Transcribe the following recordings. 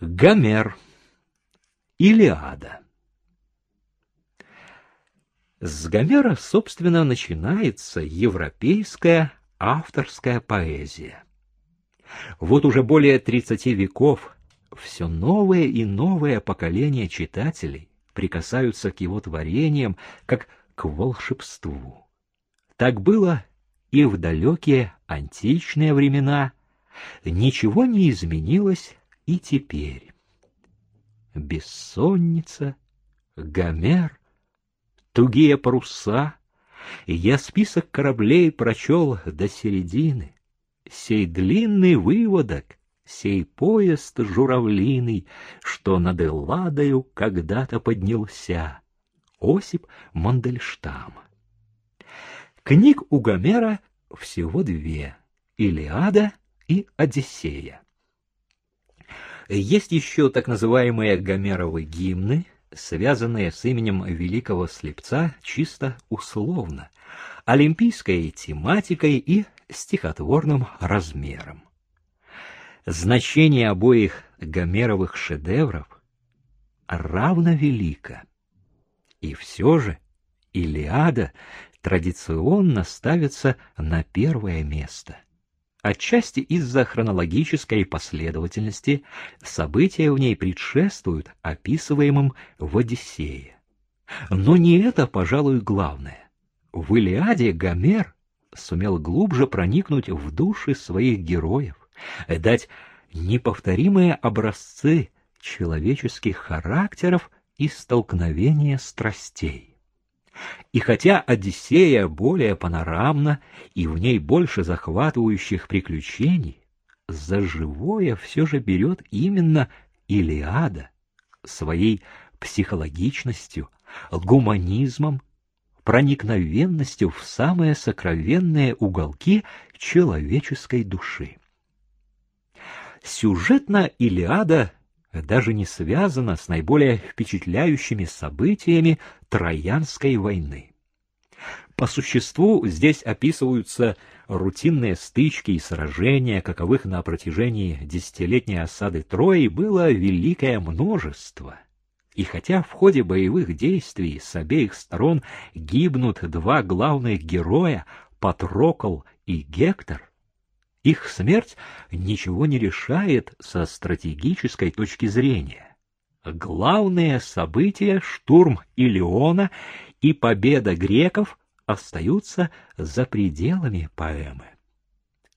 Гомер. Илиада. С Гомера, собственно, начинается европейская авторская поэзия. Вот уже более тридцати веков все новое и новое поколение читателей прикасаются к его творениям, как к волшебству. Так было и в далекие античные времена. Ничего не изменилось и теперь. Бессонница, Гомер, тугие паруса, я список кораблей прочел до середины. Сей длинный выводок, сей поезд журавлиный, что над Элладою когда-то поднялся. Осип Мандельштам. Книг у Гомера всего две — «Илиада» и «Одиссея». Есть еще так называемые Гомеровы гимны, связанные с именем великого слепца чисто условно, олимпийской тематикой и стихотворным размером. Значение обоих Гомеровых шедевров равно велико. И все же Илиада традиционно ставится на первое место — Отчасти из-за хронологической последовательности события в ней предшествуют описываемым в Одиссее. Но не это, пожалуй, главное. В Илиаде Гомер сумел глубже проникнуть в души своих героев, дать неповторимые образцы человеческих характеров и столкновения страстей. И хотя Одиссея более панорамна и в ней больше захватывающих приключений, за живое все же берет именно Илиада своей психологичностью, гуманизмом, проникновенностью в самые сокровенные уголки человеческой души. Сюжетно Илиада даже не связана с наиболее впечатляющими событиями Троянской войны. По существу здесь описываются рутинные стычки и сражения, каковых на протяжении десятилетней осады Трои было великое множество. И хотя в ходе боевых действий с обеих сторон гибнут два главных героя, Патрокл и Гектор, их смерть ничего не решает со стратегической точки зрения. Главные события — штурм Илеона и победа греков — остаются за пределами поэмы.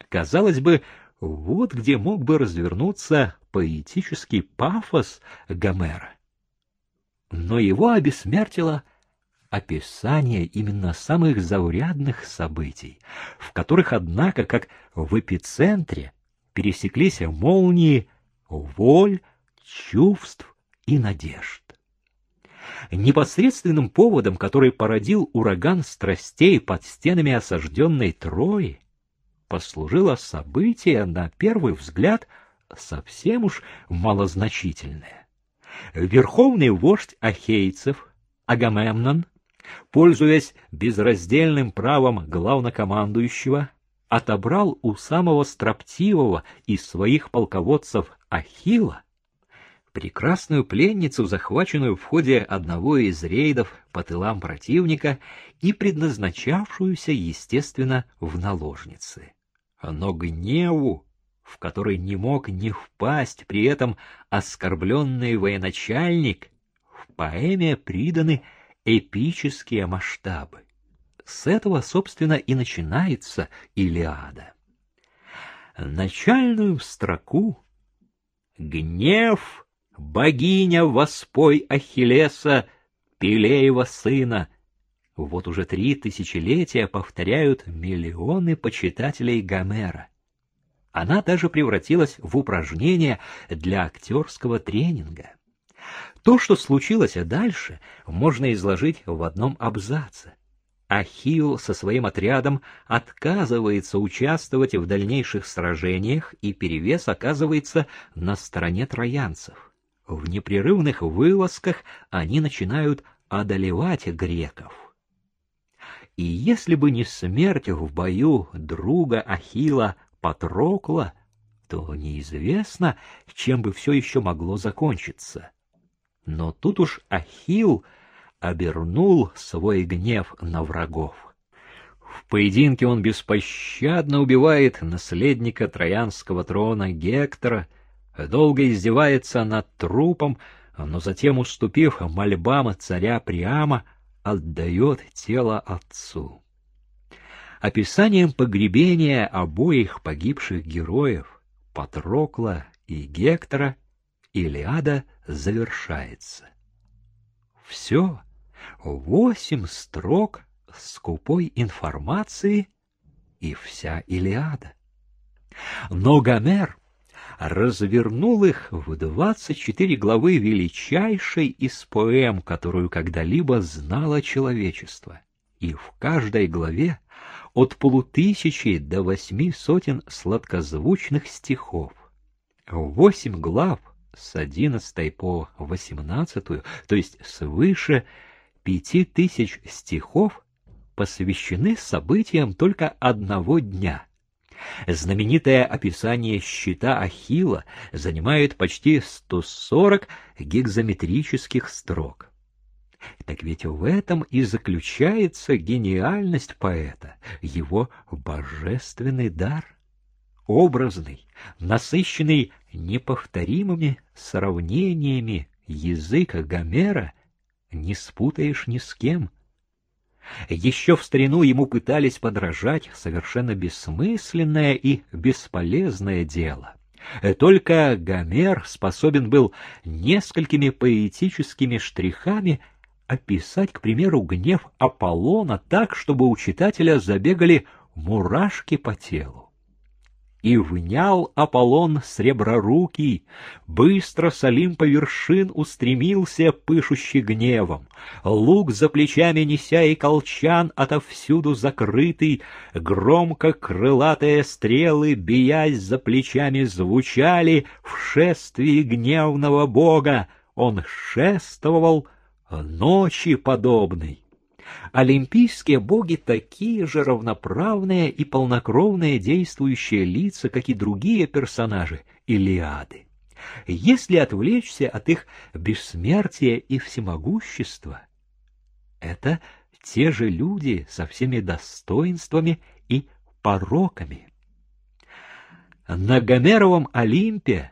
Казалось бы, вот где мог бы развернуться поэтический пафос Гомера. Но его обессмертила описание именно самых заурядных событий, в которых, однако, как в эпицентре, пересеклись молнии воль, чувств и надежд. Непосредственным поводом, который породил ураган страстей под стенами осажденной Трои, послужило событие, на первый взгляд, совсем уж малозначительное. Верховный вождь ахейцев, Агамемнон, пользуясь безраздельным правом главнокомандующего, отобрал у самого строптивого из своих полководцев Ахила прекрасную пленницу, захваченную в ходе одного из рейдов по тылам противника и предназначавшуюся, естественно, в наложницы. Но гневу, в который не мог не впасть при этом оскорбленный военачальник, в поэме приданы эпические масштабы. С этого, собственно, и начинается Илиада. Начальную строку «Гнев, богиня воспой Ахиллеса, Пелеева сына» вот уже три тысячелетия повторяют миллионы почитателей Гомера. Она даже превратилась в упражнение для актерского тренинга. То, что случилось дальше, можно изложить в одном абзаце. Ахилл со своим отрядом отказывается участвовать в дальнейших сражениях, и перевес оказывается на стороне троянцев. В непрерывных вылазках они начинают одолевать греков. И если бы не смерть в бою друга Ахила Патрокла, то неизвестно, чем бы все еще могло закончиться. Но тут уж Ахилл обернул свой гнев на врагов. В поединке он беспощадно убивает наследника троянского трона Гектора, долго издевается над трупом, но затем, уступив мольбам царя Приама, отдает тело отцу. Описанием погребения обоих погибших героев, Патрокла и Гектора, Илиада завершается. Все, восемь строк скупой информации и вся Илиада. Но Гомер развернул их в двадцать четыре главы величайшей из поэм, которую когда-либо знало человечество. И в каждой главе от полутысячи до восьми сотен сладкозвучных стихов. Восемь глав с одиннадцатой по восемнадцатую, то есть свыше пяти тысяч стихов, посвящены событиям только одного дня — Знаменитое описание щита Ахилла занимает почти 140 гигзометрических строк. Так ведь в этом и заключается гениальность поэта, его божественный дар. Образный, насыщенный неповторимыми сравнениями язык Гомера не спутаешь ни с кем — еще в старину ему пытались подражать совершенно бессмысленное и бесполезное дело. Только Гомер способен был несколькими поэтическими штрихами описать, к примеру, гнев Аполлона так, чтобы у читателя забегали мурашки по телу. И внял Аполлон среброрукий, быстро с Олимпа вершин устремился, пышущий гневом. Лук за плечами неся и колчан отовсюду закрытый, громко крылатые стрелы, биясь за плечами, звучали в шествии гневного бога. Он шествовал ночи подобной. Олимпийские боги такие же равноправные и полнокровные действующие лица, как и другие персонажи Илиады. Если отвлечься от их бессмертия и всемогущества, это те же люди со всеми достоинствами и пороками. На Гомеровом Олимпе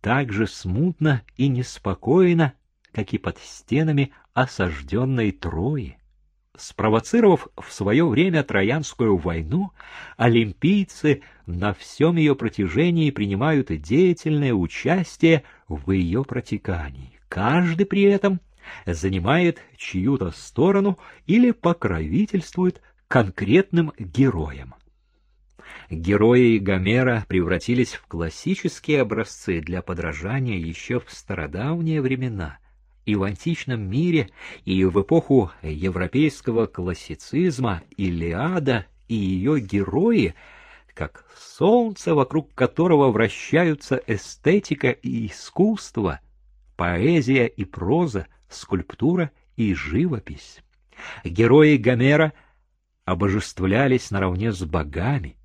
так же смутно и неспокойно, как и под стенами осажденной Трои. Спровоцировав в свое время Троянскую войну, олимпийцы на всем ее протяжении принимают деятельное участие в ее протекании. Каждый при этом занимает чью-то сторону или покровительствует конкретным героям. Герои Гомера превратились в классические образцы для подражания еще в стародавние времена — и в античном мире, и в эпоху европейского классицизма Илиада и ее герои, как солнце, вокруг которого вращаются эстетика и искусство, поэзия и проза, скульптура и живопись. Герои Гомера обожествлялись наравне с богами.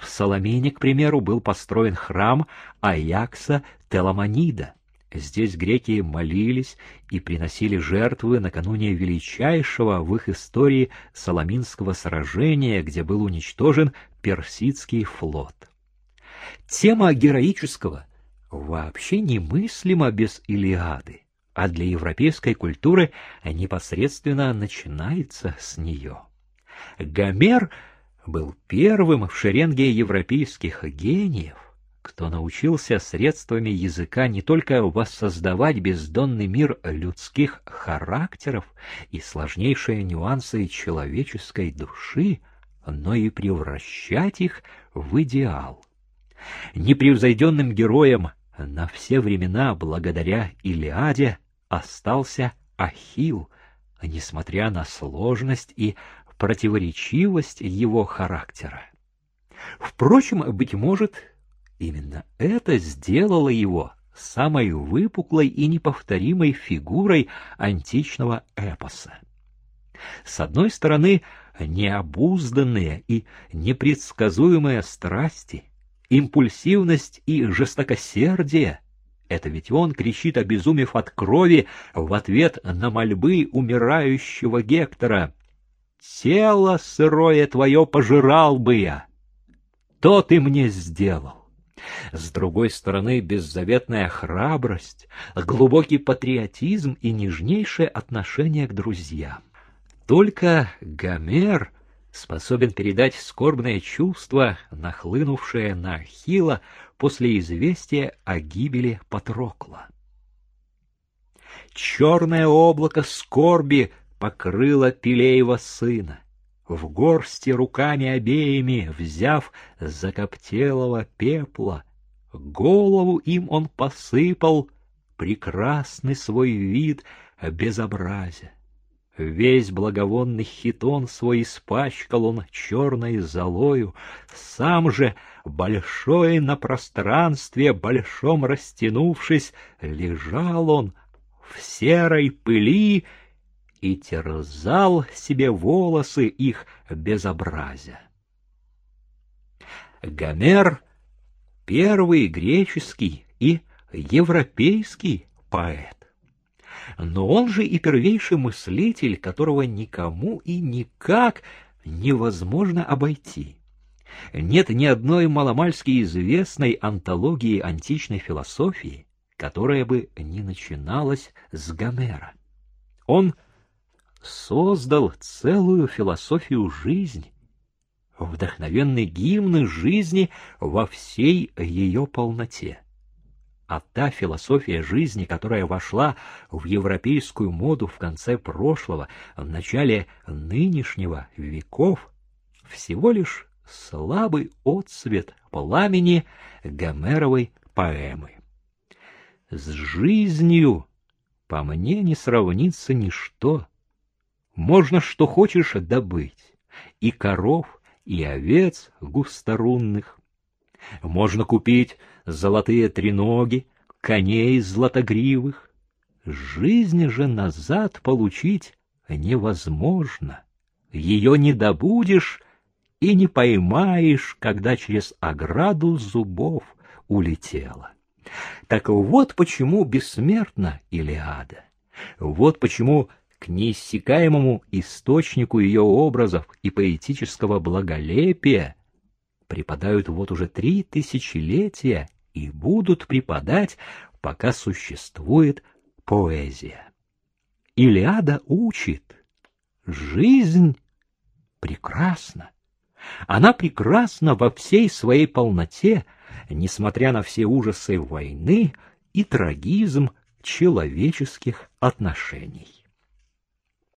В Соломине, к примеру, был построен храм Аякса Теламонида — Здесь греки молились и приносили жертвы накануне величайшего в их истории Соломинского сражения, где был уничтожен персидский флот. Тема героического вообще немыслима без Илиады, а для европейской культуры непосредственно начинается с нее. Гомер был первым в шеренге европейских гениев, кто научился средствами языка не только воссоздавать бездонный мир людских характеров и сложнейшие нюансы человеческой души, но и превращать их в идеал. Непревзойденным героем на все времена благодаря Илиаде остался Ахилл, несмотря на сложность и противоречивость его характера. Впрочем, быть может, Именно это сделало его самой выпуклой и неповторимой фигурой античного эпоса. С одной стороны, необузданные и непредсказуемые страсти, импульсивность и жестокосердие. Это ведь он кричит, обезумев от крови, в ответ на мольбы умирающего Гектора. «Тело сырое твое пожирал бы я! То ты мне сделал!» С другой стороны, беззаветная храбрость, глубокий патриотизм и нежнейшее отношение к друзьям. Только Гомер способен передать скорбное чувство, нахлынувшее на Ахилла после известия о гибели Патрокла. Черное облако скорби покрыло Пелеева сына. В горсти руками обеими, взяв закоптелого пепла, голову им он посыпал, прекрасный свой вид безобразия. Весь благовонный хитон свой испачкал он черной золою, сам же, большой на пространстве, большом растянувшись, лежал он в серой пыли и терзал себе волосы их безобразия. Гомер — первый греческий и европейский поэт но он же и первейший мыслитель, которого никому и никак невозможно обойти. Нет ни одной маломальски известной антологии античной философии, которая бы не начиналась с Гомера. Он создал целую философию жизни, вдохновенный гимн жизни во всей ее полноте а та философия жизни, которая вошла в европейскую моду в конце прошлого, в начале нынешнего веков, всего лишь слабый отсвет пламени Гомеровой поэмы. С жизнью, по мне, не сравнится ничто. Можно что хочешь добыть, и коров, и овец густорунных. Можно купить золотые треноги, коней златогривых. Жизнь же назад получить невозможно. Ее не добудешь и не поймаешь, когда через ограду зубов улетела. Так вот почему бессмертна Илиада. Вот почему к неиссякаемому источнику ее образов и поэтического благолепия преподают вот уже три тысячелетия и будут преподать, пока существует поэзия. Илиада учит, жизнь прекрасна. Она прекрасна во всей своей полноте, несмотря на все ужасы войны и трагизм человеческих отношений.